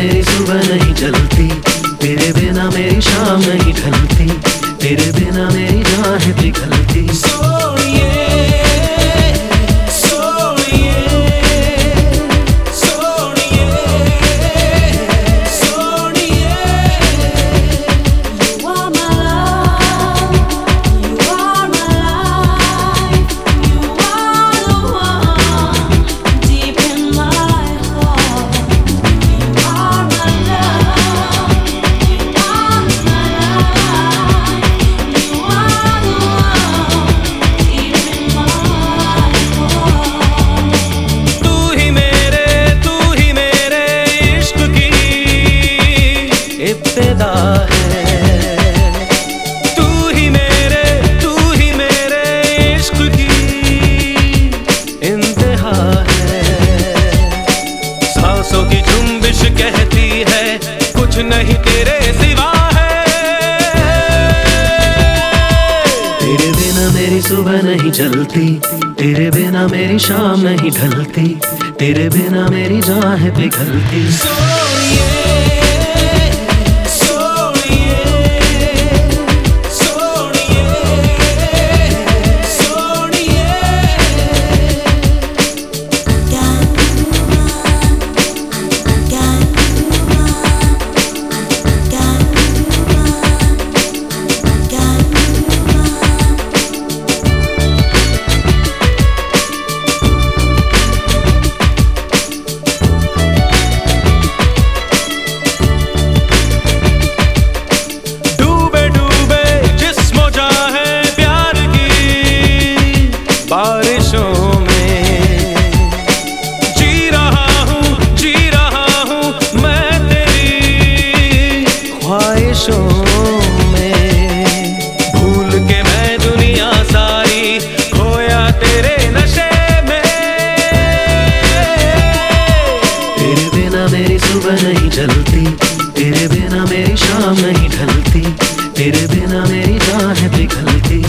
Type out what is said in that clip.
मेरी सुबह नहीं चलती। तेरे बिना मेरी शाम नहीं ढलती। तेरे बिना मेरी राह पिघलती इब्तिदा है। तू ही मेरे तू ही मेरे इश्क की इंतहा है। सांसों की जुम्बिश कहती है कुछ नहीं तेरे सिवा तेरे बिना मेरी सुबह नहीं चलती तेरे बिना मेरी शाम नहीं ढलती तेरे बिना मेरी जान है पिघलती नशों में भूल के मैं दुनिया सारी खोया तेरे नशे में तेरे बिना मेरी सुबह नहीं चलती, तेरे बिना मेरी शाम नहीं ढलती तेरे बिना मेरी जान पिघलती।